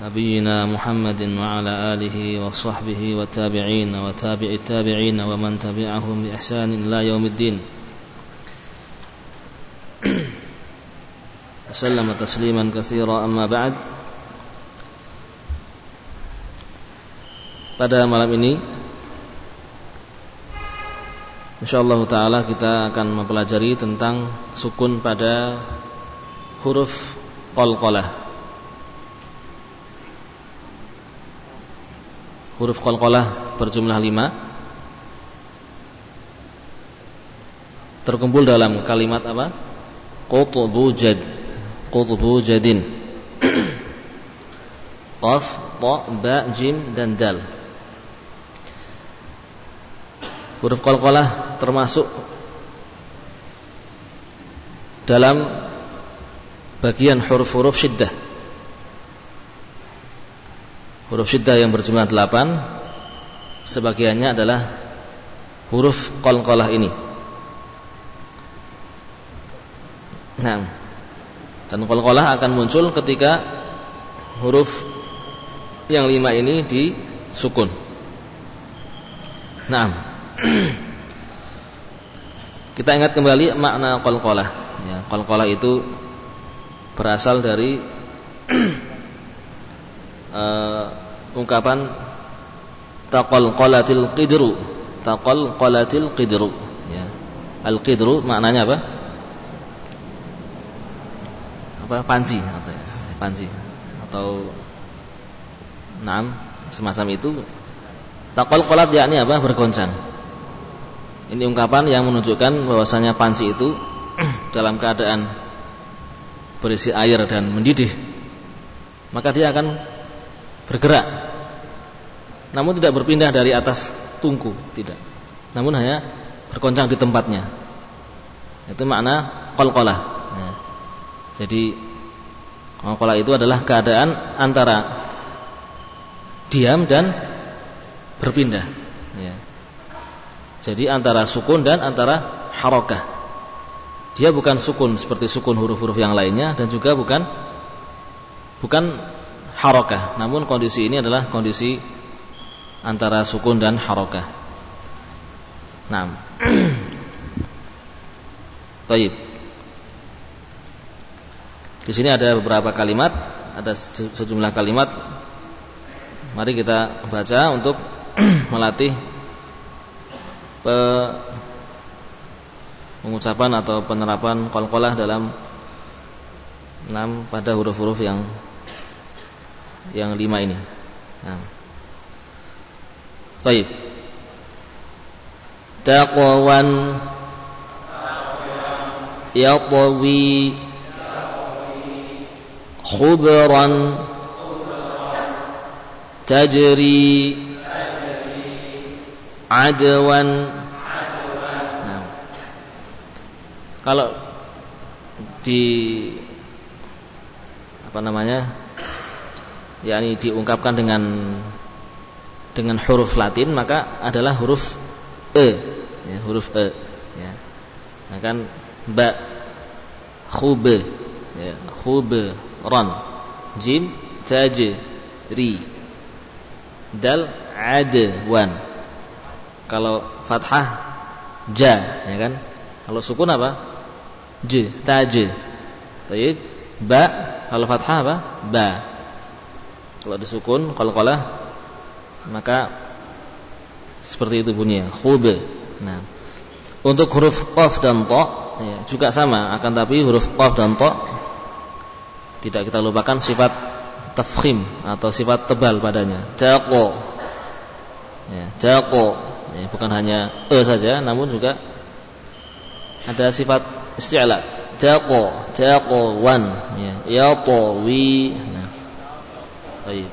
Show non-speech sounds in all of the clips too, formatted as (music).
نبينا محمد وعلى آله وصحبه والتابعين وتابع التابعين ومن تبعهم بإحسان إلى يوم الدين وسلم تسليما كثيرا أما بعد Pada malam ini InsyaAllah ta'ala kita akan mempelajari tentang sukun pada huruf qalqalah huruf qalqalah berjumlah lima. Terkumpul dalam kalimat apa? Qutbu jad Qutbu jadin. (clears throat) Qaf, Ta, Ba, Jim, dan Dal. Huruf qalqalah termasuk dalam bagian huruf-huruf syiddah huruf syiddah yang berjumlah delapan sebagiannya adalah huruf qalqalah ini. Nah dan qalqalah akan muncul ketika huruf yang lima ini disukun. Nah (clears throat) kita ingat kembali makna qalqalah ya qalqalah itu berasal dari (clears throat) uh, ungkapan taqalqalatil qidru taqalqalatil qidru. Ya. Al qidru maknanya apa? Apa? Panci ya, panci. Atau enam semacam itu. Taqalqalat yakni apa? Bergoncang. Ini ungkapan yang menunjukkan bahwasanya panci itu (clears throat) dalam keadaan berisi air dan mendidih. Maka dia akan bergerak. Namun tidak berpindah dari atas tungku tidak. Namun hanya berkoncang di tempatnya. Itu makna qalqalah. Ya. jadi qalqalah itu adalah keadaan antara diam dan berpindah. Ya. jadi antara sukun dan antara harokah. Dia bukan sukun seperti sukun huruf-huruf yang lainnya dan juga bukan bukan harokah. Namun kondisi ini adalah kondisi antara sukun dan harokah. Nah, (clears throat) Taib. Di sini ada beberapa kalimat, ada sejumlah kalimat. Mari kita baca untuk (clears throat) melatih pengucapan atau penerapan qalqalah dalam enam pada huruf-huruf yang yang lima ini. Nah. Taib. Taqwan yatwi khubran tajri adwan nah. kalau di apa namanya yakni diungkapkan dengan dengan huruf Latin maka adalah huruf e. Ya, huruf e. Ya. Nah kan ba khub ya, khub ran jim taj ri. Dal ad wan. Kalau fathah ja. Ya kan? Kalau sukun apa? J taj Taib ba. Kalau fathah apa? Ba kalau disukun qalqalah maka seperti itu bunyinya khud. Nah, untuk huruf qaf dan ta ya, juga sama akan tapi huruf qaf dan ta tidak kita lupakan sifat tafkhim atau sifat tebal padanya. Taqo. Ya, taqo. Ya, bukan hanya e saja namun juga ada sifat isti'la. Taqo, taqo wan ya, ya wi. Nah, Baik.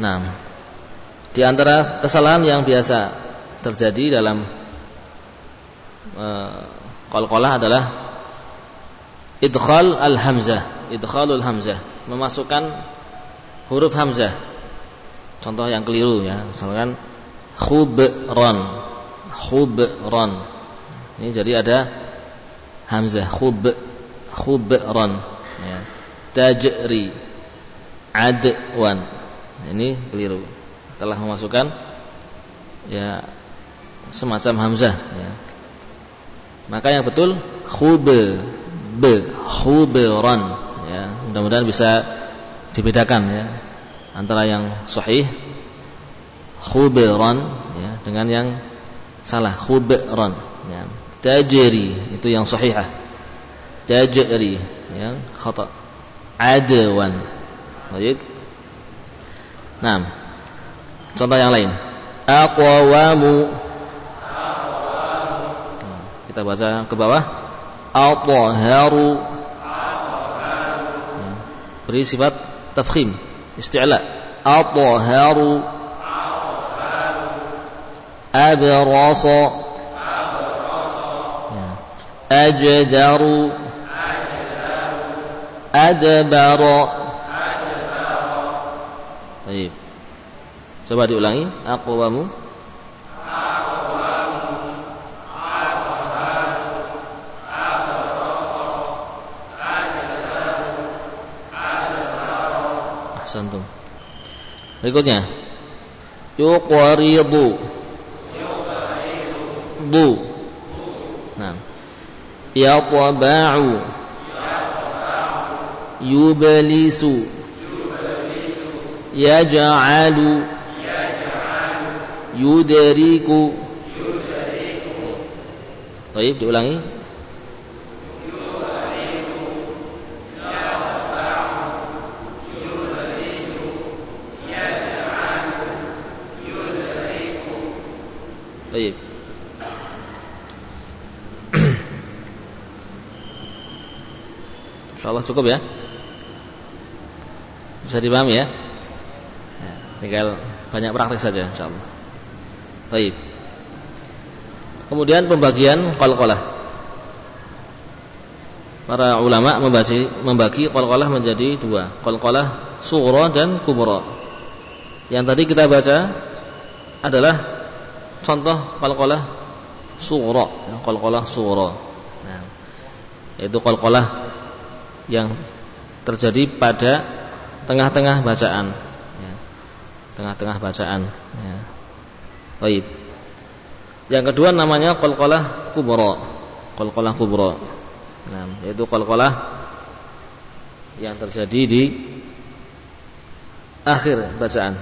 Nah, di antara kesalahan yang biasa terjadi dalam uh, qalqalah adalah idkhal al-hamzah, idkhalul hamzah, memasukkan huruf hamzah. Contoh yang keliru ya, misalkan khubran, khubran. Ini jadi ada hamzah khub khubran. Ya. tajri. Adwan. Ini keliru. Telah memasukkan ya semacam hamzah ya. maka yang betul khube be khuberan ya. Mudah-mudahan bisa dibedakan ya antara yang sahih khuberan ya dengan yang salah khubran ya. Tajri itu yang sahihah tajri yang khata adwan baik Nah, contoh yang lain. Aqwamu. Kita baca ke bawah. Athaharu. Beri sifat tafkhim, isti'la. Athaharu. Abrasa. Ajdaru. Adbara. Baik. Coba diulangi. Aqwamu. Ahsantum. Berikutnya. Yuqaridu. Bu. Nah. Yatba'u. Yublisu yaj'alu yudriku Baik, diulangi. Baik. Insyaallah (coughs) cukup ya. Bisa dipahami ya? Tinggal banyak praktek saja insyaallah. Baik. Kemudian pembagian qalqalah. Para ulama membagi membagi qalqalah menjadi dua, qalqalah sughra dan kubra. Yang tadi kita baca adalah contoh qalqalah sughra, ya, qalqalah sughra. Nah, yaitu qalqalah yang terjadi pada tengah-tengah bacaan tengah-tengah bacaan ya. Baik. Yang kedua namanya qalqalah kubra. Qalqalah kubra. Nah, yaitu qalqalah yang terjadi di akhir bacaan.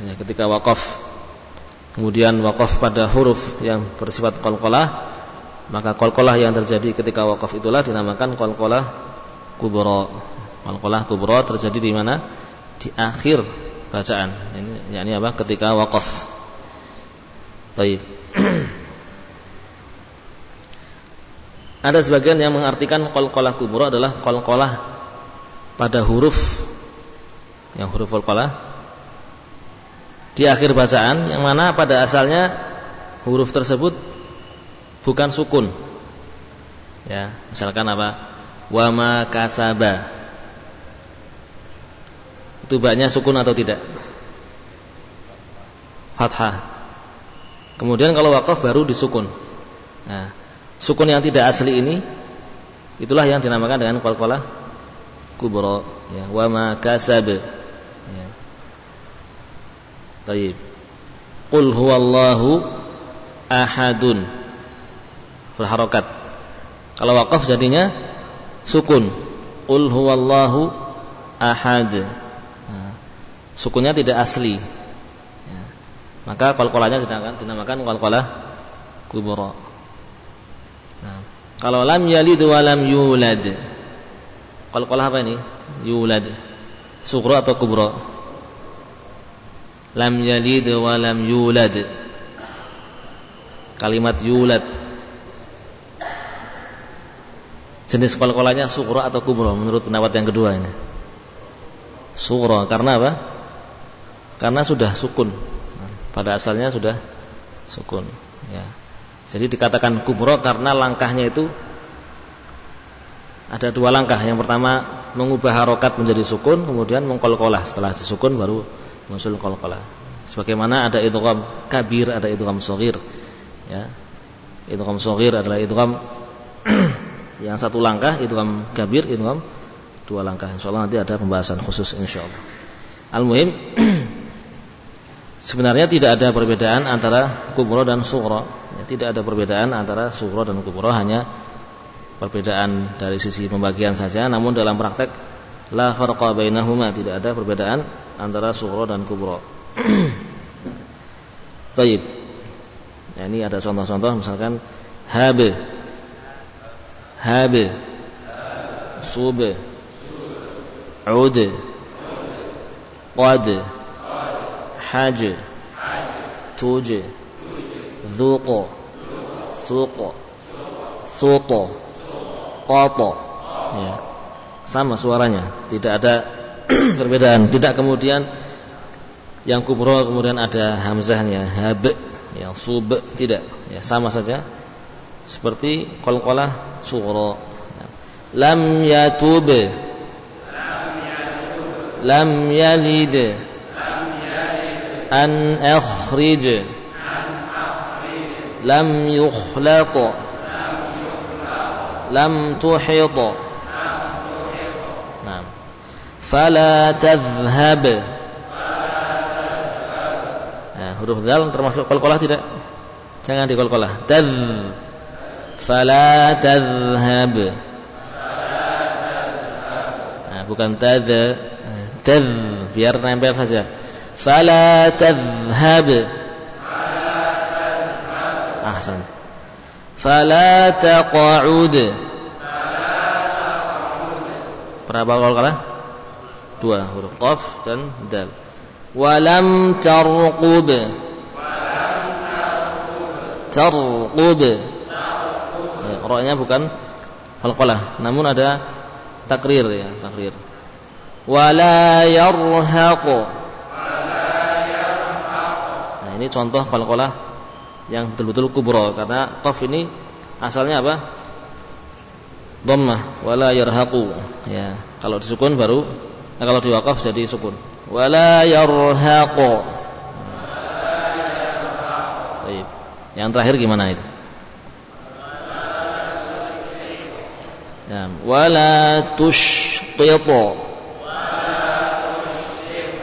Ya, ketika wakaf kemudian wakaf pada huruf yang bersifat qalqalah maka qalqalah yang terjadi ketika wakaf itulah dinamakan qalqalah kubra. Qalqalah kubra terjadi di mana? Di akhir bacaan. Ini yakni apa? Ketika wakaf. Baik. (clears throat) Ada sebagian yang mengartikan qalqalah kubra adalah qalqalah pada huruf yang huruf qalqalah di akhir bacaan yang mana pada asalnya huruf tersebut bukan sukun. Ya, misalkan apa? Wa ma kasaba itu banyak sukun atau tidak? Fathah. Kemudian kalau wakaf baru disukun. Nah, sukun yang tidak asli ini itulah yang dinamakan dengan qalqalah kubra ya wa ma kasab ya Baik. Qul huwallahu ahadun berharokat. Kalau wakaf jadinya sukun. Qul huwallahu ahad sukunya tidak asli. Ya. Maka qalqalahnya dinamakan dinamakan qalqalah kubra. Nah, kalau lam yalid wa lam yulad. Qalqalah apa ini? Yulad. Sughra atau kubra? Lam yalid wa lam yulad. Kalimat yulad jenis qalqalahnya sughra atau kubra menurut pendapat yang kedua ini. Sughra karena apa? Karena sudah sukun. Pada asalnya sudah sukun ya. Jadi dikatakan kubro karena langkahnya itu ada dua langkah. Yang pertama mengubah harokat menjadi sukun kemudian mengkolkolah. Setelah disukun baru muncul kolkolah. Sebagaimana ada idgham kabir ada idgham sogir ya. Idgham sogir adalah idgham (clears throat) yang satu langkah idgham kabir idgham dua langkah. Insyaallah nanti ada pembahasan khusus insyaallah. Al-muhim (clears throat) sebenarnya tidak ada perbedaan antara kubro dan sughra. Ya, tidak ada perbedaan antara sughra dan kubro hanya perbedaan dari sisi pembagian saja namun dalam praktek la farqa bainahuma tidak ada perbedaan antara sughra dan kubro. (clears throat) Baik. Ya, ini ada contoh-contoh misalkan habe habe sub ud qad haj tuj ذوق suq suq qata ya sama suaranya tidak ada (clears throat) perbedaan tidak kemudian yang kubro kemudian ada hamzahnya hab yang sub tidak ya sama saja seperti qalqalah sughra lam yatub lam yalid an akhrij lam yukhlaq lam tuhit Nah. Fala tadhhab huruf dal termasuk qalqalah tidak? Jangan dikolkolah. Tadh. Fala tadhhab. Nah, bukan tad. Tadh biar nempel saja. Fala tadhhab. Ahsan. Fala taq'ud. Berapa qalqalah? Dua huruf qaf dan dal walam tarqub tarqub ya, roknya bukan qalqalah namun ada takrir ya takrir wala yarhaq nah ini contoh qalqalah yang betul-betul kubro karena qaf ini asalnya apa dhammah wala yarhaqu ya kalau disukun baru nah kalau diwakaf jadi sukun wala yarhaqu. Baik. Yang terakhir gimana itu? Ya, wala tushqitu.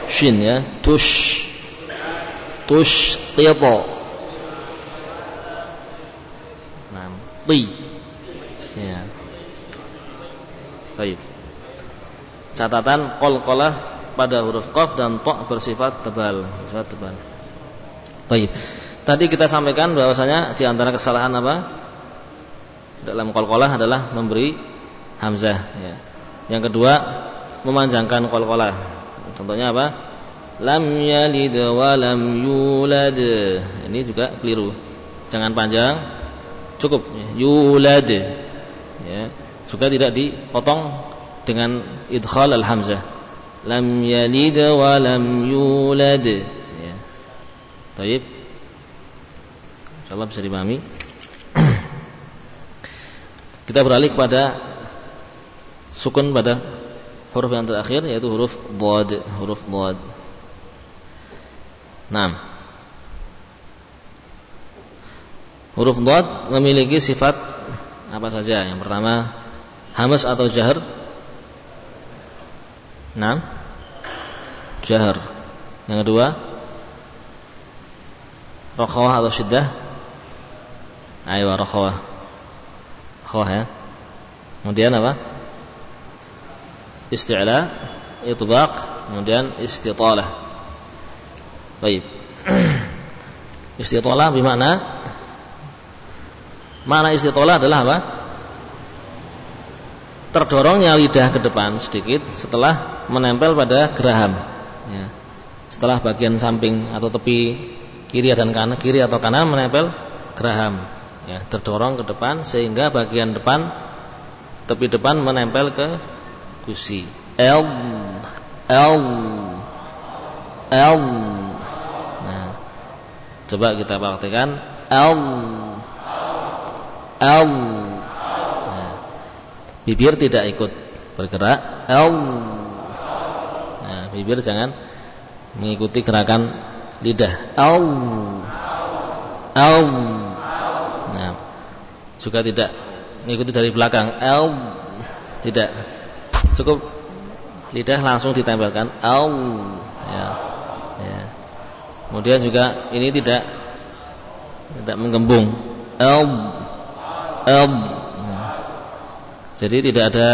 Shin ya, tush tushqitu. Nah, ti. Ya. Baik. Catatan qalqalah pada huruf qaf dan ta bersifat tebal, bersifat tebal. Baik. Tadi kita sampaikan bahwasanya di antara kesalahan apa? Dalam qalqalah adalah memberi hamzah ya. Yang kedua, memanjangkan qalqalah. Contohnya apa? Lam yalid wa lam yulad. Ini juga keliru. Jangan panjang, cukup yulad. Ya. Juga tidak dipotong dengan idkhal al hamzah lam yalid wa lam yulad ya. Taib Insyaallah bisa dipahami (clears throat) Kita beralih kepada Sukun pada Huruf yang terakhir yaitu huruf Bod Huruf Bod Nah Huruf Bod memiliki sifat Apa saja Yang pertama Hamas atau jahar Nah jahar. Yang kedua, rakhawah atau syiddah? Ayo rakhawah. Rakhawah ya. Kemudian apa? Isti'la, itbaq, kemudian istitalah. Baik. istitalah bermakna Mana istitalah adalah apa? Terdorongnya lidah ke depan sedikit setelah menempel pada geraham ya. setelah bagian samping atau tepi kiri dan kanan kiri atau kanan menempel geraham ya, terdorong ke depan sehingga bagian depan tepi depan menempel ke gusi L L L coba kita praktekkan L L nah, bibir tidak ikut bergerak L bibir jangan mengikuti gerakan lidah. Au. Au. Nah, juga tidak mengikuti dari belakang. Au. Tidak. Cukup lidah langsung ditempelkan ya. ya. Kemudian juga ini tidak tidak menggembung. Au au. Jadi tidak ada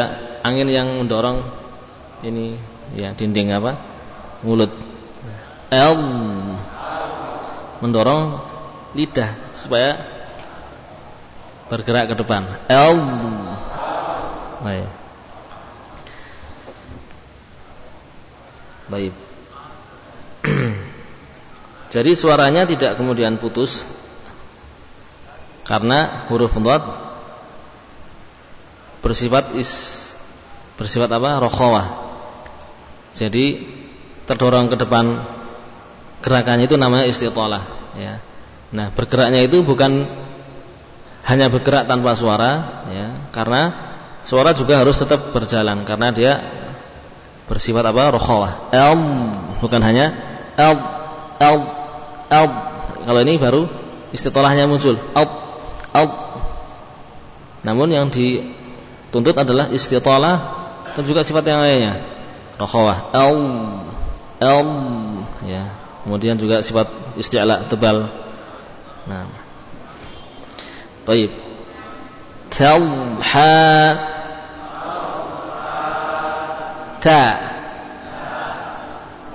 angin yang mendorong ini ya dinding apa? mulut. Au mendorong lidah supaya bergerak ke depan. Au. Baik. Baik. (clears throat) Jadi suaranya tidak kemudian putus karena huruf dhad bersifat is bersifat apa? rokhawah. Jadi terdorong ke depan gerakannya itu namanya istitolah ya. Nah, bergeraknya itu bukan hanya bergerak tanpa suara ya, karena suara juga harus tetap berjalan karena dia bersifat apa? rokhawah. El bukan hanya el el Al kalau ini baru istilahnya muncul. Al al namun yang dituntut adalah istitolah dan juga sifat yang lainnya. Rokhawah. Al al ya. Kemudian juga sifat istilah tebal. Nah. Baik. Talha ta.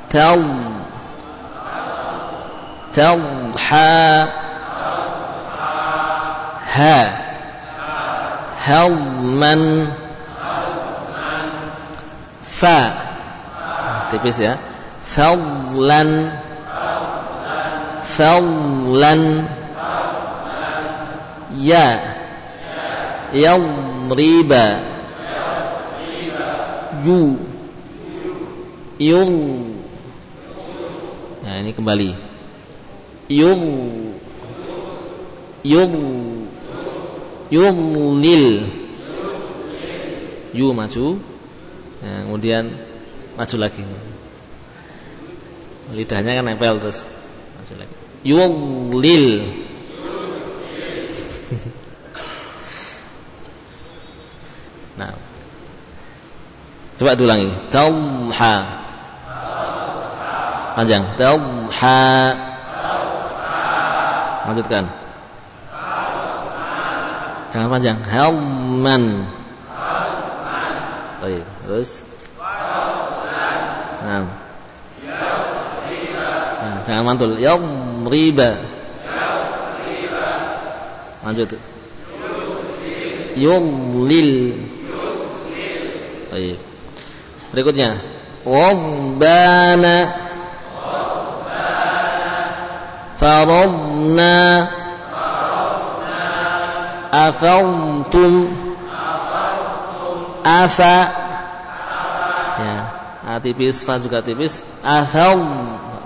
Tal توحى ها هوما fa tipis ya fadlan fadlan ya yadriba yu Yung Nah ini kembali Yung. Yung. Yumlil Yu maju. Nah, Kemudian Maju lagi. Lidahnya kan nempel terus. Maju lagi. Yumlil (laughs) Nah. Coba diulangi. Tauha Panjang. Tauha. Lanjutkan. Jangan panjang. Helman. Baik. Terus. Nah. nah jangan mantul. riba. Lanjut. Yumlil. Baik. Berikutnya. Wabbana. فرضنا أفرتم afa ya a tipis fa juga tipis afal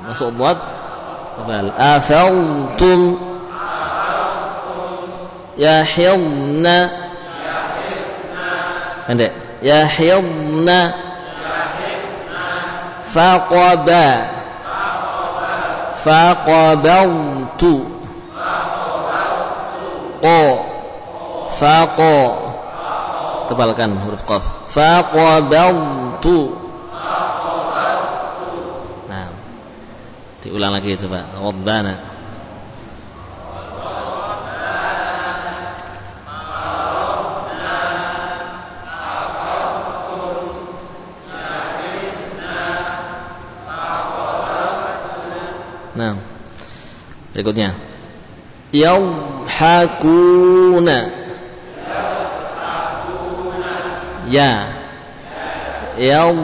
masuk buat afal afaltum yahilna pendek yahilna faqaba faqabaltu qa faqa tebalkan huruf qaf. faqabaltu nah diulang lagi coba. Rabbana Nah. Berikutnya. Yauhakuna. Ya. Yaum.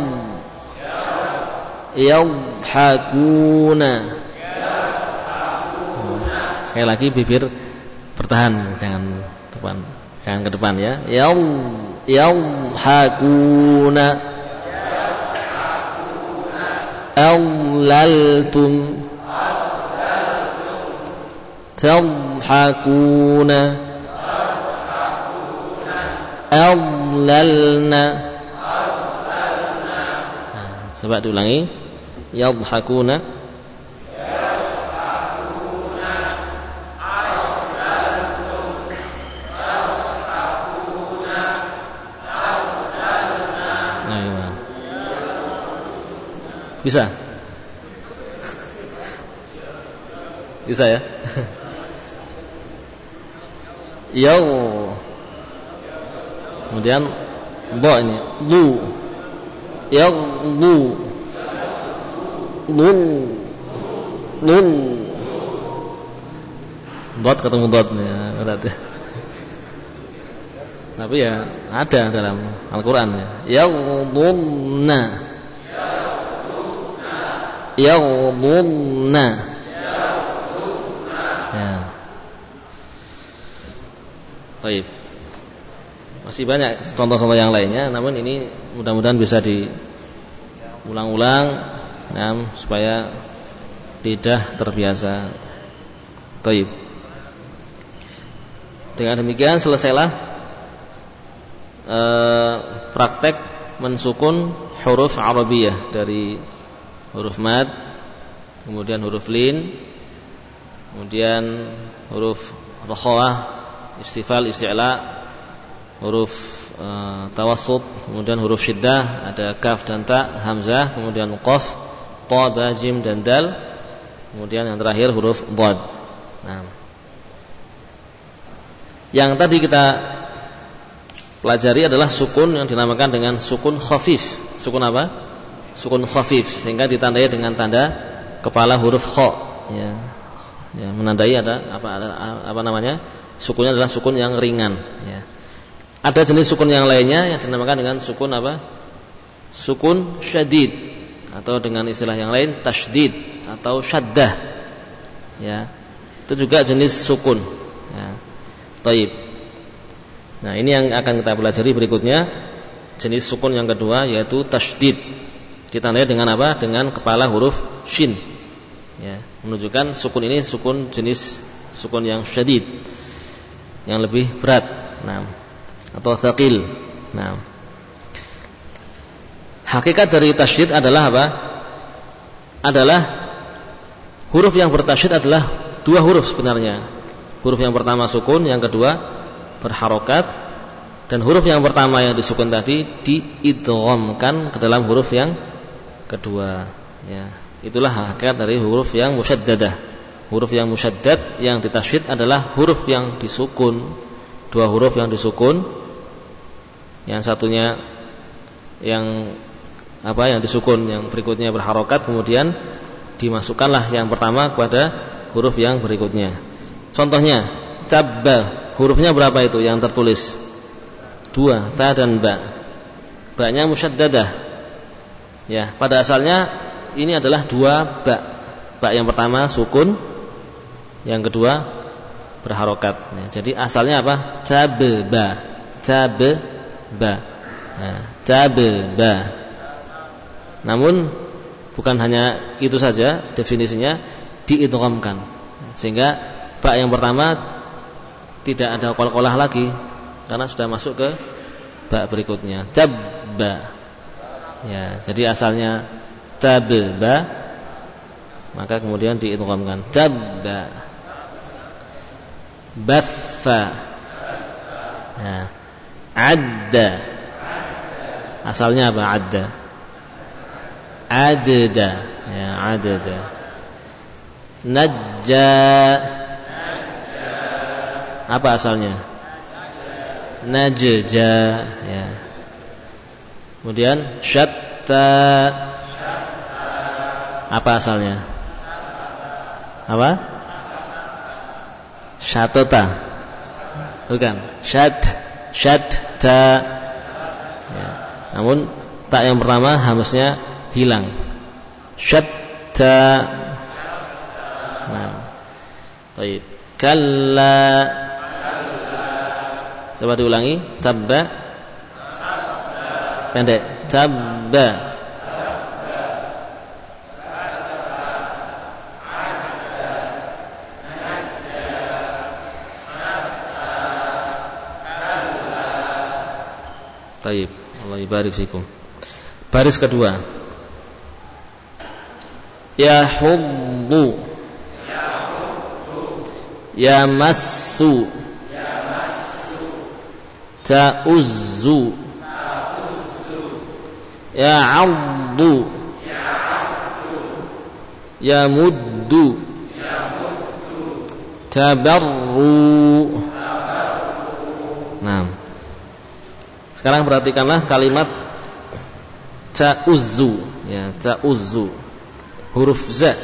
Yauhakuna. Sekali lagi bibir bertahan jangan depan jangan ke depan ya. Yaum yauhakuna. Aulaltum تضحكون أضللنا Coba diulangi Yadhakuna Bisa? (laughs) Bisa ya? (laughs) Yaw. Kemudian bo ini. Yaw lu. Lu. Lu. Dot ketemu dot ya, berarti. Tapi ya ada dalam Al-Qur'an ya. Yaghdunna. Yaghdunna. Ya. Baik. Masih banyak contoh-contoh yang lainnya, namun ini mudah-mudahan bisa diulang-ulang nah, supaya lidah terbiasa. Baik. Dengan demikian selesailah eh, praktek mensukun huruf Arabiyah dari huruf mad, kemudian huruf lin, kemudian huruf rokhawah, istifal, isti'la, huruf uh, tawassut, kemudian huruf syiddah, ada kaf dan ta, hamzah, kemudian qaf, ta, ba, jim dan dal, kemudian yang terakhir huruf dhad. Nah. Yang tadi kita pelajari adalah sukun yang dinamakan dengan sukun khafif. Sukun apa? Sukun khafif sehingga ditandai dengan tanda kepala huruf kha ya. Ya, menandai ada apa ada, apa namanya? Sukunnya adalah sukun yang ringan ya. Ada jenis sukun yang lainnya yang dinamakan dengan sukun apa? Sukun syadid atau dengan istilah yang lain tasydid atau syaddah. Ya. Itu juga jenis sukun. Ya. Taib. Nah, ini yang akan kita pelajari berikutnya. Jenis sukun yang kedua yaitu tasydid. Ditandai dengan apa? Dengan kepala huruf shin. Ya, menunjukkan sukun ini sukun jenis sukun yang syadid. Yang lebih berat. Nah, atau thaqil. Nah. Hakikat dari tasydid adalah apa? Adalah huruf yang bertasydid adalah dua huruf sebenarnya Huruf yang pertama sukun, yang kedua berharokat dan huruf yang pertama yang disukun tadi diidghamkan ke dalam huruf yang kedua. Ya, itulah hakikat dari huruf yang musyaddadah. Huruf yang musyaddad yang ditasyid adalah huruf yang disukun. Dua huruf yang disukun. Yang satunya yang apa yang disukun, yang berikutnya berharokat, kemudian dimasukkanlah yang pertama kepada huruf yang berikutnya. Contohnya, tabba, hurufnya berapa itu yang tertulis? Dua, ta dan ba. Ba-nya musyaddadah. Ya, pada asalnya ini adalah dua ba. Ba yang pertama sukun, yang kedua berharokat. Ya, jadi asalnya apa? Tabba, tabba. Nah, tabba. Namun bukan hanya itu saja definisinya diidghamkan sehingga Bak yang pertama tidak ada kol-kolah lagi karena sudah masuk ke bak berikutnya. Tabba. Ya, jadi asalnya tabba maka kemudian diidghamkan tabba. Baffa. Ya. Adda. Asalnya apa? Adda. Adda. Ya, adda. Najja apa asalnya? Najja ya. Kemudian syatta Apa asalnya? Apa? Syatata. Bukan. Syat. Syatta ya. Namun tak yang pertama hamasnya hilang. Syatta Nah. Baik. Kalla. Coba diulangi. Tabba. Pendek. Tabba. Taib. Allah ibarik fikum. Baris kedua. Ya hubbu. Ya massu ta'uzzu ya'addu Yamuddu. Tabarru. Nah. Sekarang perhatikanlah kalimat ca'uzzu ya, ca'uzzu. Huruf za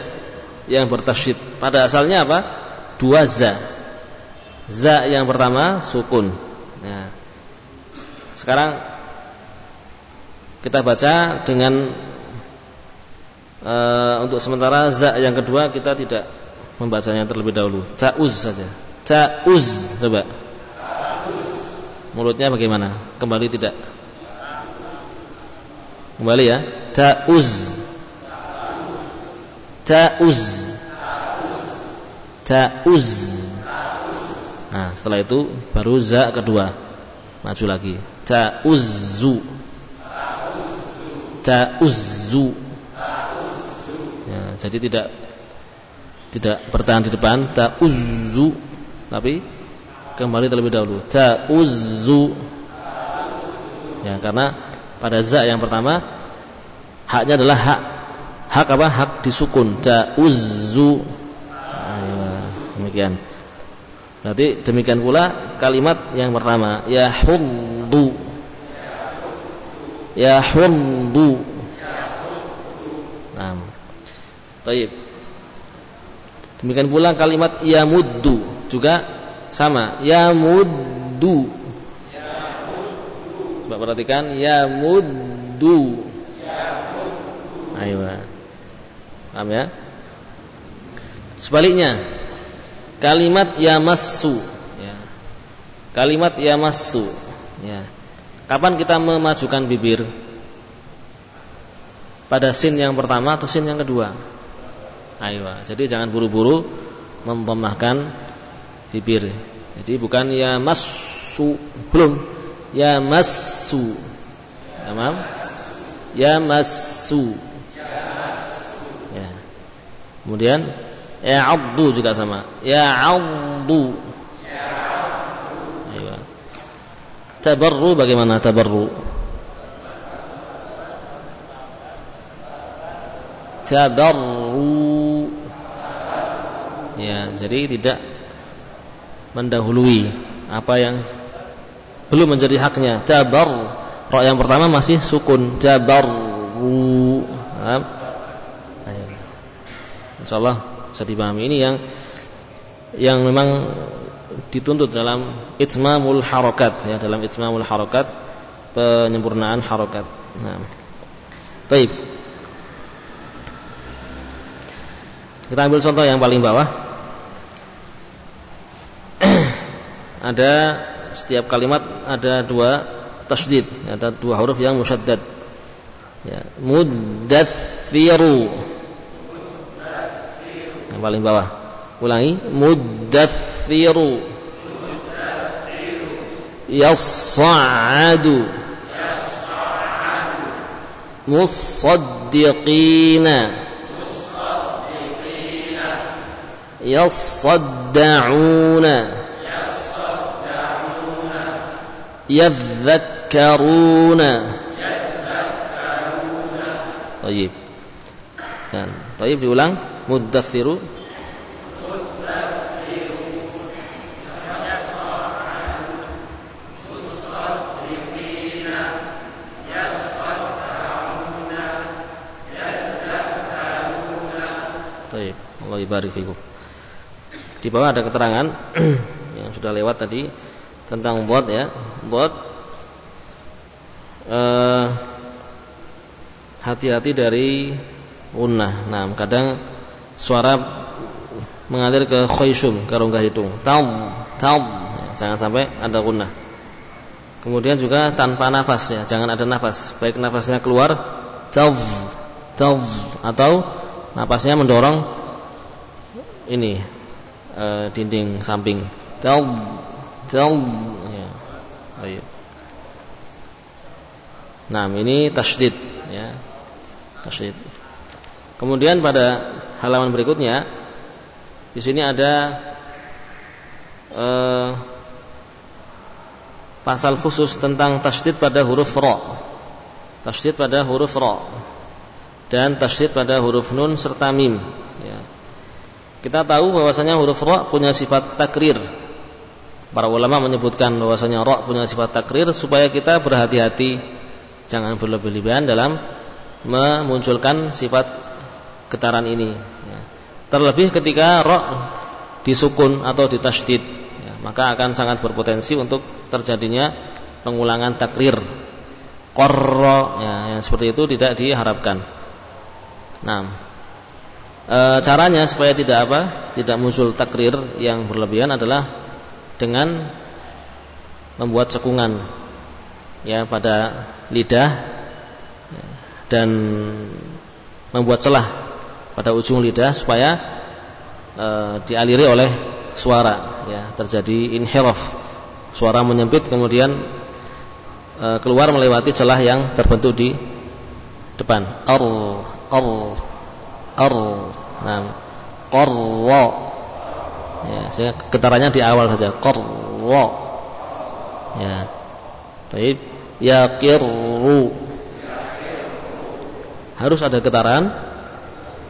yang bertasydid. Pada asalnya apa? Dua za. Za yang pertama sukun. Ya. Sekarang kita baca dengan e, untuk sementara za yang kedua kita tidak membacanya terlebih dahulu. Ta'uz saja. Ta'uz coba. Mulutnya bagaimana? Kembali tidak? Kembali ya. Ta'uz. Ta'uz. Ta'uz. Nah, setelah itu baru za kedua. Maju lagi. Ta'uzzu ta'uzzu ya, jadi tidak tidak bertahan di depan ta'uzzu tapi kembali terlebih dahulu. Ta'uzzu. Ya karena pada za yang pertama haknya adalah hak. Hak apa? Hak disukun. Ta'uzzu. Nah, demikian. Berarti demikian pula kalimat yang pertama. Ya huddu Ya hundu. Nah. Baik. Demikian pula kalimat ya muddu juga sama. Ya muddu. Coba perhatikan ya muddu. Ayo. Paham ya? Sebaliknya kalimat ya masu ya. Kalimat ya masu ya. Kapan kita memajukan bibir? Pada sin yang pertama atau sin yang kedua? Ayo, jadi jangan buru-buru mentomahkan bibir. Jadi bukan ya masu, belum. Ya masu. Ya, maaf. Ya masu. Ya. Kemudian ya abdu juga sama. Ya abdu. Tabarru bagaimana tabarru? Tabarru. Ya, jadi tidak mendahului apa yang belum menjadi haknya. Tabar. Ra yang pertama masih sukun. Paham? Insyaallah bisa dipahami ini yang yang memang dituntut dalam itmamul harakat ya dalam itmamul harakat penyempurnaan harakat. Nah. Baik. Kita ambil contoh yang paling bawah. ada setiap kalimat ada dua tasdid, ada dua huruf yang musyaddad. Ya. Yang paling bawah. Ulangi, muddathiru. Yassa'adu. Musaddiqina. Musaddiqina. Yassadda'una. يذكرون طيب kan طيب diulang mudaffiru Allah fikum. Di bawah ada keterangan (clears throat) yang sudah lewat tadi tentang bot ya. Bot eh, hati-hati dari gunnah. Nah, kadang suara mengalir ke khayshum, ke rongga hidung. Tam, tam. Jangan sampai ada gunnah. Kemudian juga tanpa nafas ya, jangan ada nafas. Baik nafasnya keluar tav, tav atau nafasnya mendorong ini e, dinding samping. Taub ya. Nah, ini tasydid ya. Tasydid. Kemudian pada halaman berikutnya di sini ada e, pasal khusus tentang tasydid pada huruf ra. Tasydid pada huruf ra. dan tasydid pada huruf nun serta mim. Ya. Kita tahu bahwasanya huruf ra punya sifat takrir. Para ulama menyebutkan bahwasanya ra punya sifat takrir supaya kita berhati-hati jangan berlebih-lebihan dalam memunculkan sifat getaran ini. Ya. Terlebih ketika ra disukun atau ditasydid, ya, maka akan sangat berpotensi untuk terjadinya pengulangan takrir. Korro, ya, yang seperti itu tidak diharapkan. Nah, e, caranya supaya tidak apa, tidak muncul takrir yang berlebihan adalah dengan membuat cekungan ya pada lidah dan membuat celah pada ujung lidah supaya e, dialiri oleh suara ya terjadi inhiraf suara menyempit kemudian e, keluar melewati celah yang terbentuk di depan. Ar ar ar nah qarra ya saya getarannya di awal saja. Qarra ya. Baik yaqirru. Harus ada getaran.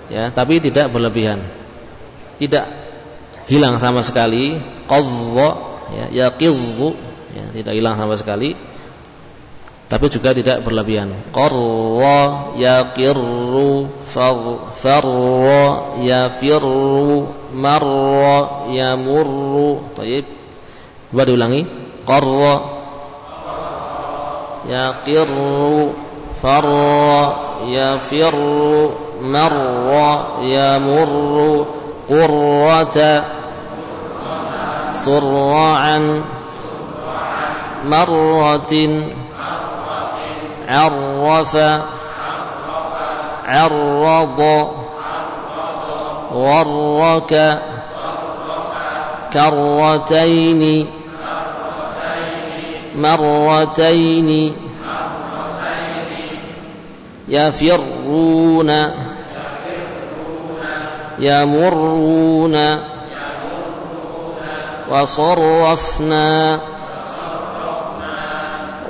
Ya tapi tidak berlebihan. Tidak hilang sama sekali. Qadha ya yaqidhu ya tidak hilang sama sekali. Tapi juga tidak berlebihan. Qarra yaqirru. Farra. Yafirru marra yamurru. Tayyib. Coba diulangi. Qarra. Yaqirru. Farra. Yafirru. Marra. Yamurru. Qurrata. Surra'an. Marratin. Arrafa. Arrada. ورك كرتين مرتين يفرون يمرون وصرفنا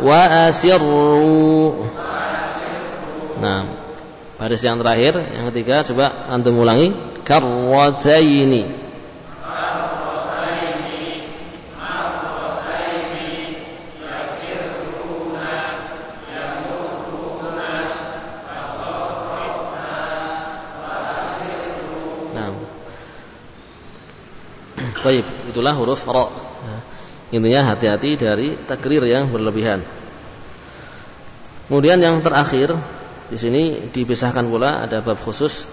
wa asirru. Nah, baris yang terakhir, yang ketiga coba antum ulangi Nah. Baik, itulah huruf ra. Intinya hati-hati dari takrir yang berlebihan. Kemudian yang terakhir di sini dipisahkan pula ada bab khusus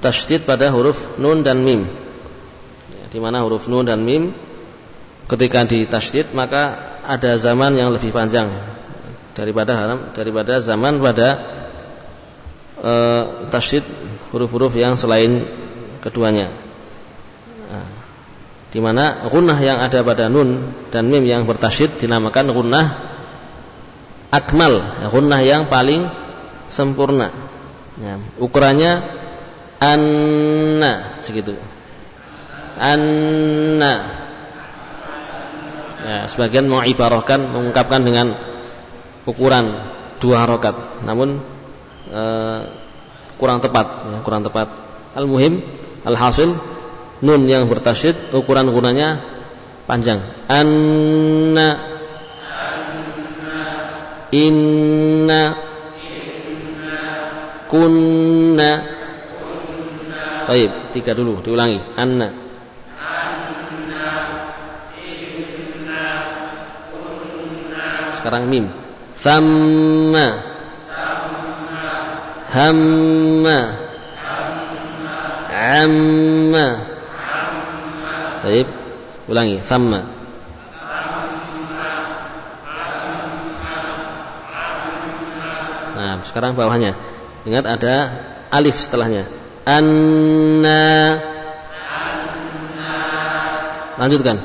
tasydid pada huruf nun dan mim. Ya, di mana huruf nun dan mim ketika ditasydid maka ada zaman yang lebih panjang daripada daripada zaman pada e, tasydid huruf-huruf yang selain keduanya di mana gunnah yang ada pada nun dan mim yang bertasyid dinamakan gunnah akmal, ya, gunnah yang paling sempurna. Ya, ukurannya anna segitu. Anna. Ya, sebagian mau ibarahkan mengungkapkan dengan ukuran dua harokat, namun eh, kurang tepat, ya, kurang tepat. Al-muhim, al-hasil nun yang bertasyid ukuran gunanya panjang anna inna kunna baik tiga dulu diulangi anna sekarang mim thamma hamma amma Baik, ulangi. Thamma. Nah, sekarang bawahnya. Ingat ada alif setelahnya. Anna. Lanjutkan.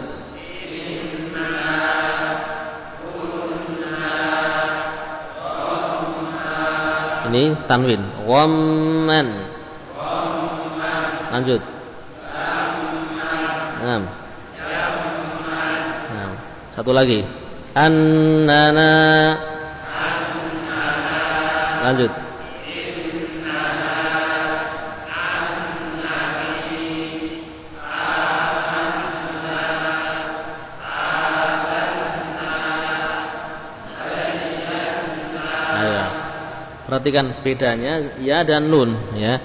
Ini tanwin. Wamman. Lanjut. Satu lagi. Annana. Lanjut. Perhatikan bedanya ya dan nun ya.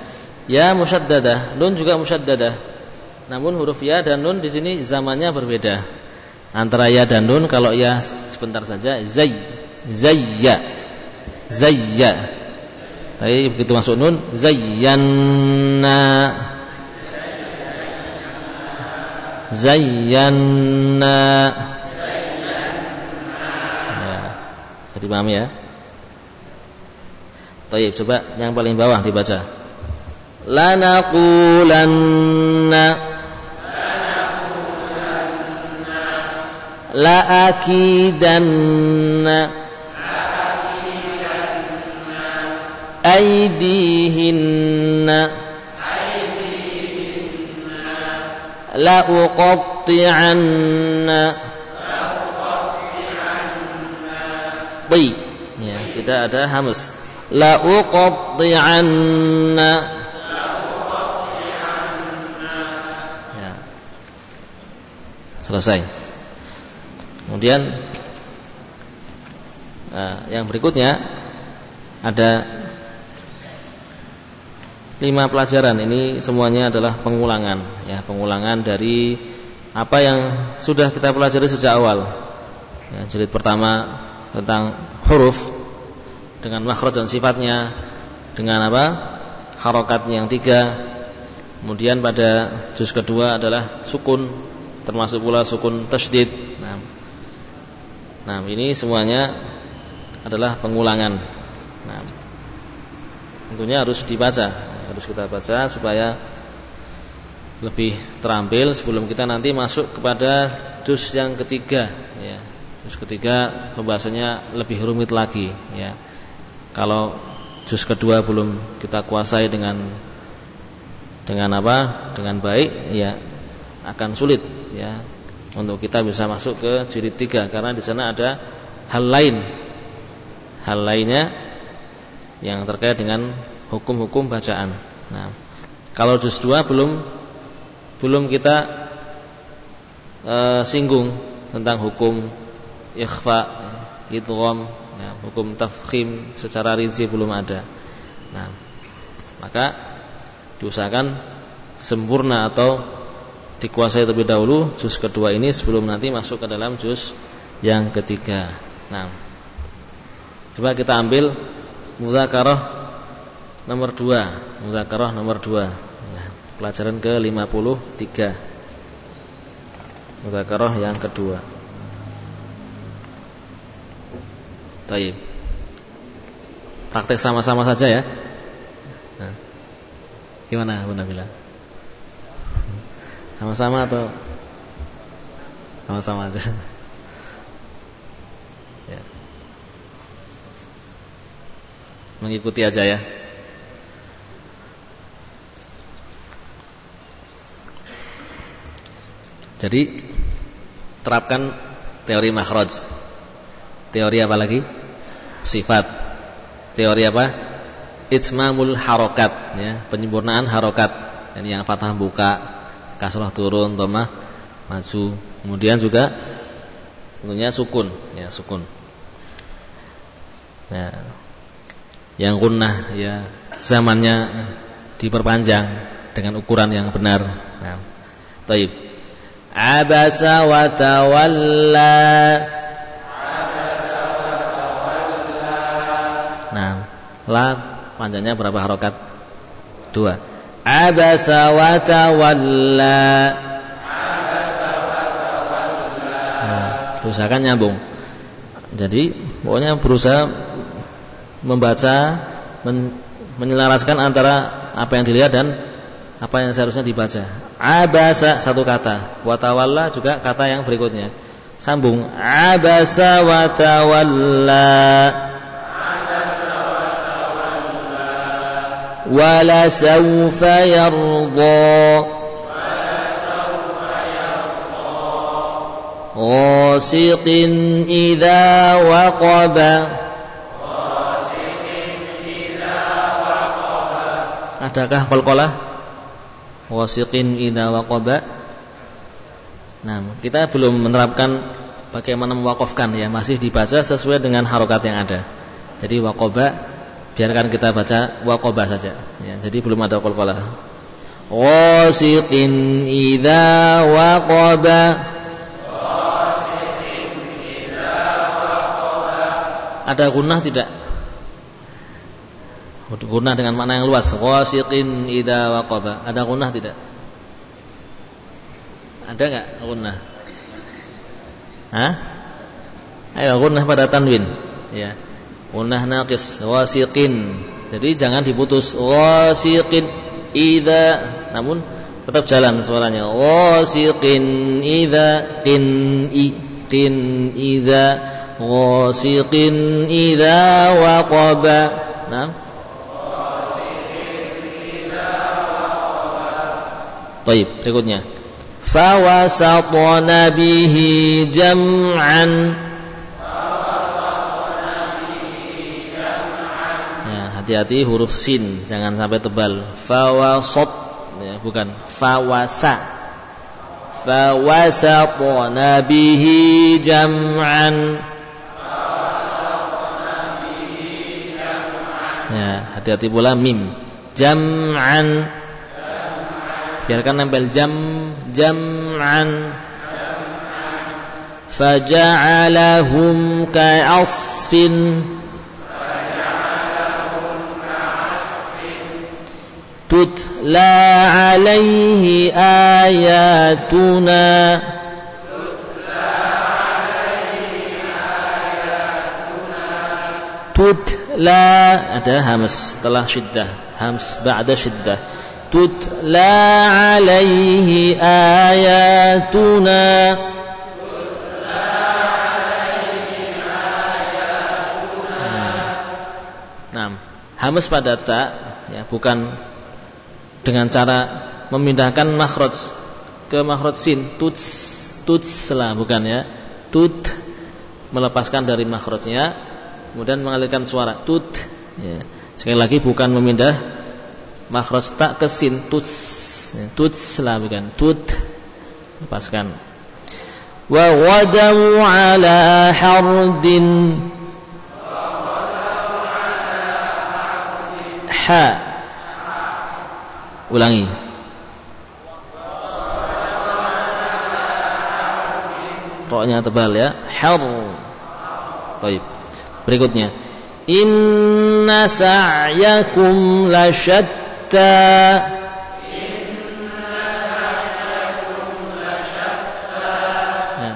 Ya musyaddadah, nun juga musyaddadah. Namun huruf ya dan nun di sini zamannya berbeda. Antara ya dan nun kalau ya sebentar saja zay zayya zayya. Tapi begitu masuk nun zayyanna zayyanna ya. Paham ya? Taib, coba yang paling bawah dibaca. Lanaqulanna. La akidanna Aidihinna La uqatti'anna Baik Ya, tidak ada hamus uqatti'anna ya. selesai. Kemudian nah, yang berikutnya ada lima pelajaran. Ini semuanya adalah pengulangan ya pengulangan dari apa yang sudah kita pelajari sejak awal. Ya, jilid pertama tentang huruf dengan makhraj dan sifatnya dengan apa? Harokat yang tiga. Kemudian pada juz kedua adalah sukun termasuk pula sukun tasdid nah, nah ini semuanya adalah pengulangan. Nah, tentunya harus dibaca harus kita baca supaya lebih terampil sebelum kita nanti masuk kepada juz yang ketiga ya. Juz ketiga pembahasannya lebih rumit lagi ya kalau juz kedua belum kita kuasai dengan dengan apa? Dengan baik, ya akan sulit ya untuk kita bisa masuk ke jilid tiga karena di sana ada hal lain. Hal lainnya yang terkait dengan hukum-hukum bacaan. Nah, kalau juz dua belum belum kita e, singgung tentang hukum ikhfa, idgham, ya, hukum tafkhim secara rinci belum ada. Nah, maka diusahakan sempurna atau dikuasai terlebih dahulu juz kedua ini sebelum nanti masuk ke dalam juz yang ketiga. Nah, coba kita ambil muzakarah nomor 2, muzakarah nomor 2. Ya, pelajaran ke-53. Muzakarah yang kedua. Taib. Praktek sama-sama saja ya. Nah. Gimana Bu Nabila? Sama-sama atau sama-sama aja? (laughs) ya. Mengikuti aja ya. Jadi terapkan teori makhraj. Teori apa lagi? Sifat. Teori apa? Itmamul harokat ya, penyempurnaan harokat. Ini yang fathah buka, kasrah turun, dhamma maju. Kemudian juga tentunya sukun, ya sukun. Ya. Yang gunnah ya zamannya diperpanjang dengan ukuran yang benar. Nah, taib. Abasa wa tawalla La panjangnya berapa harokat? Dua. Abasa wa tawalla. Nah, usahakan nyambung. Jadi pokoknya berusaha membaca men, menyelaraskan antara apa yang dilihat dan apa yang seharusnya dibaca. Abasa satu kata, watawalla juga kata yang berikutnya. Sambung. Abasa watawalla. ولسوف يرضى غاسق إذا وقب Adakah qalqalah? Wasiqin idza waqaba. Nah, kita belum menerapkan bagaimana mewakafkan ya, masih dibaca sesuai dengan harokat yang ada. Jadi waqaba biarkan kita baca waqaba saja. Ya, jadi belum ada qalqalah wasiqin idza waqaba. Ada gunnah tidak? Gunnah dengan makna yang luas. Wasiqin idza waqaba. Ada gunnah tidak? Ada enggak gunnah Hah? Ayo gunnah pada tanwin. Ya Gunnah naqis wasiqin. Jadi jangan diputus wasiqin idza namun tetap jalan suaranya wasiqin idza qin i qin idza wasiqin idza waqaba. Nah. Baik, berikutnya. Fawasatna bihi jam'an hati-hati huruf sin jangan sampai tebal. Fawasat ya, bukan. Fawasa. Fawasatna bihi jam'an. Ya hati-hati pula mim. Jam'an. Biarkan nempel jam jam'an. Faja'alahum ka'asfin تتلى عليه آياتنا tutla ada hams setelah syiddah hams ba'da syiddah tutla alaihi ayatuna Nah, hams pada ta ya bukan dengan cara memindahkan makhraj ke makhraj sin. Tuts tuts lah bukan ya. Tut melepaskan dari makhrajnya kemudian mengalirkan suara. Tut ya. sekali lagi bukan memindah makhraj tak ke sin. Tuts ya. tuts lah bukan. Tut lepaskan. Wa wadau ala hardin. Ha Ulangi. Roknya tebal ya. Har. Baik. Berikutnya. Inna sa'yakum lasyatta. Ya.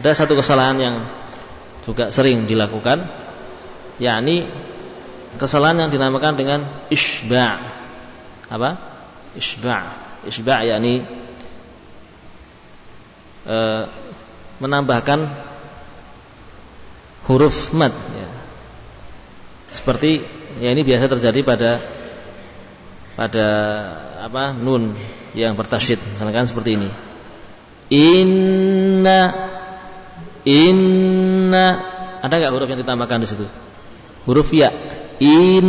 Ada satu kesalahan yang juga sering dilakukan yakni kesalahan yang dinamakan dengan isba' apa? Isba'. Isba' yakni e, menambahkan huruf mad ya. Seperti ya ini biasa terjadi pada pada apa? nun yang bertasyid misalkan seperti ini. Inna inna ada nggak huruf yang ditambahkan di situ? Huruf ya. In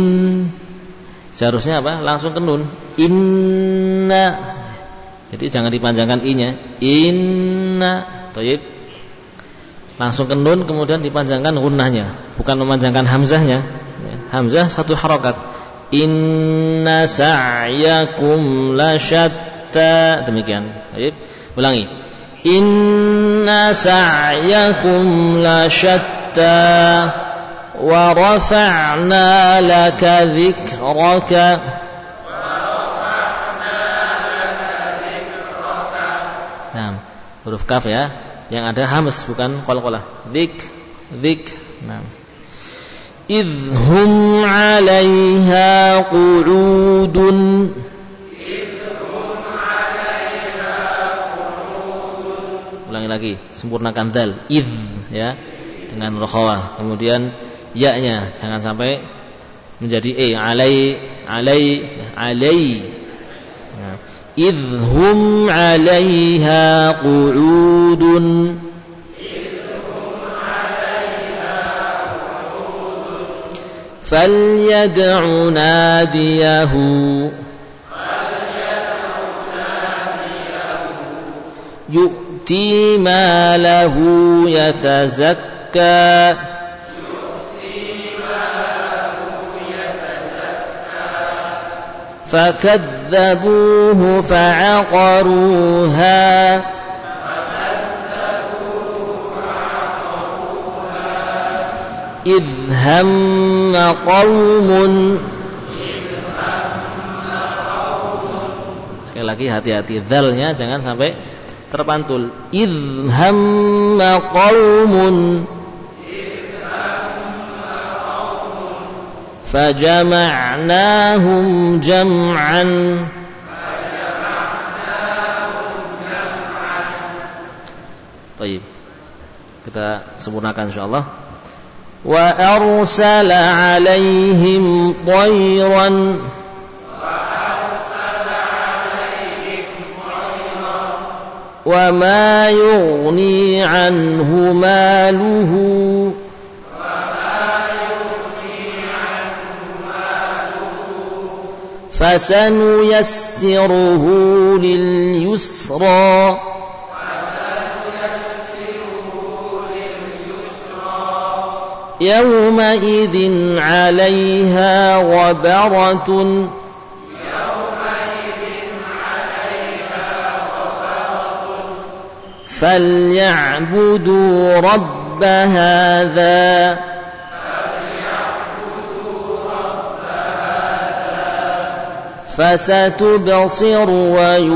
Seharusnya apa? Langsung ke nun. Inna. Jadi jangan dipanjangkan i-nya. Inna. Toyib. Langsung ke nun kemudian dipanjangkan gunnahnya, bukan memanjangkan hamzahnya. Ya, hamzah satu harokat. Inna sa'yakum lasyatta. Demikian. Toyib. Ulangi. Inna sa'yakum lasyatta. ورفعنا لك ذكرك Nah, huruf kaf ya. Yang ada hams bukan qalqalah. Dik, dik. Nah. Idhum 'alaiha qu'udun. Ulangi lagi, sempurnakan dal. Idh ya dengan rokhawah. Kemudian ya-nya jangan sampai menjadi e alai alai alai nah. idhum 'alaiha qu'udun فليدع ناديه يؤتي ما له يتزكى فكذبوه فعقروها إذ هم قوم Sekali lagi hati-hati Zalnya jangan sampai terpantul Idh hamma qawmun فجمعناهم جمعا طيب kita sempurnakan insyaallah wa arsala alaihim طيرا وما يغني عنه ماله فسنيسره لليسرى. يومئذ عليها غبرة. فليعبدوا رب هذا. فستبصر ويبصرون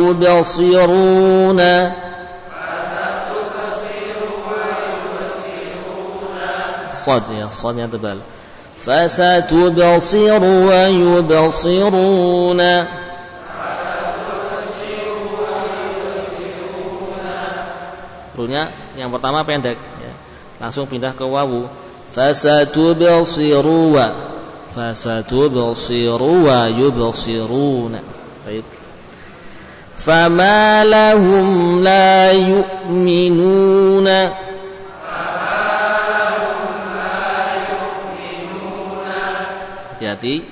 صد يا صد يا تبال فستبصر ويبصرون Runya yang pertama pendek ya. Langsung pindah ke wawu Fasatubsiru wa Wa yubsiruna. Baik. Fama lahum la yu'minuna. Hati-hati.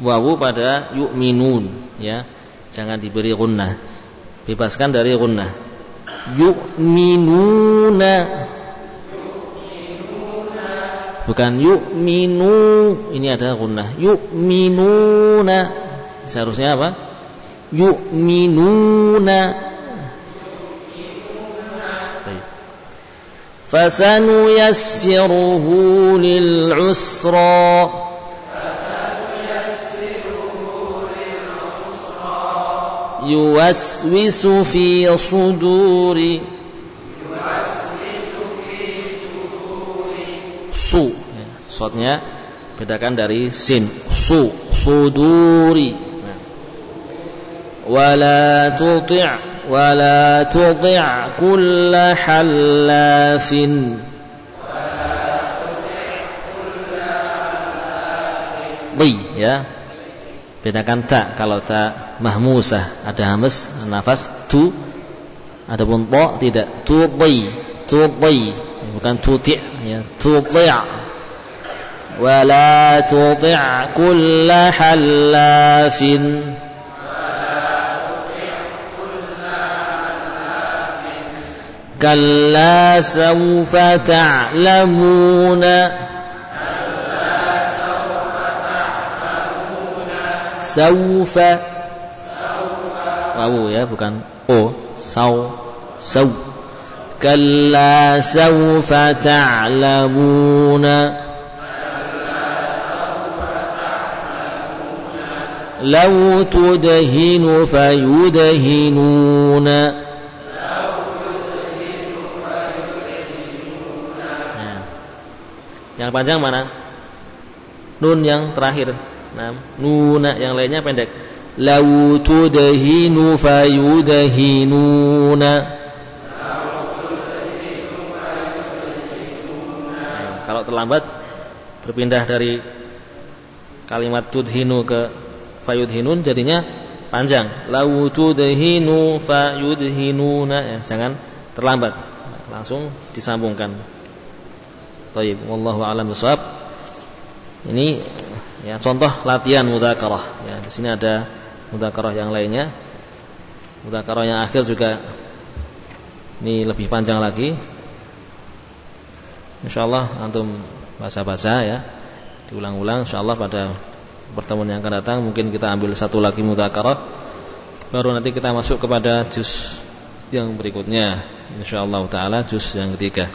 Wawu pada yu'minun ya. Jangan diberi gunnah. Bebaskan dari gunnah. Yu'minuna bukan yu'minu ini ada gunnah yu'minuna seharusnya apa yu'minuna فسنيسره للعسرى يوسوس في صدور su sotnya bedakan dari sin. Su suduri. Wala tuti' wala tuti' kull halafin di ya. Bedakan tak kalau tak mahmusah. Ada hamas nafas tu. Adapun ta tidak. Tu tudhi bukan tuti ya. Tuti' ولا تطع كل حلاف. كلا سوف تعلمون. سوف. سوف أو يا بكان. أو سو. سو. كلا سوف تعلمون. لو تدهن فيدهنون Yang panjang mana? Nun yang terakhir. Nah, nuna yang lainnya pendek. Lau tudhinu fayudhinuna. Nah, kalau terlambat berpindah dari kalimat tudhinu ke fayudhinun jadinya panjang. Lau tudhinu fayudhinuna ya, jangan terlambat. Langsung disambungkan. Taib, wallahu a'lam bishawab. Ini ya contoh latihan mudzakarah ya di sini ada mudzakarah yang lainnya. Mudzakarah yang akhir juga ini lebih panjang lagi. Insyaallah antum baca-baca ya. Diulang-ulang insyaallah pada pertemuan yang akan datang mungkin kita ambil satu lagi mudzakarah baru nanti kita masuk kepada juz yang berikutnya insyaallah taala juz yang ketiga.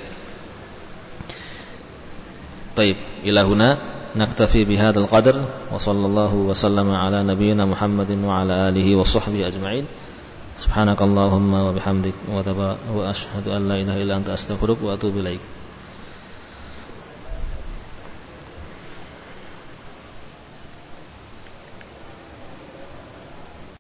Baik, ilahuna naktafi bihadzal qadar wa sallallahu wa sallama ala nabiyyina Muhammadin wa ala alihi wa sahbihi ajma'in. Subhanakallahumma wa bihamdik wa ashhadu an la ilaha illa anta wa.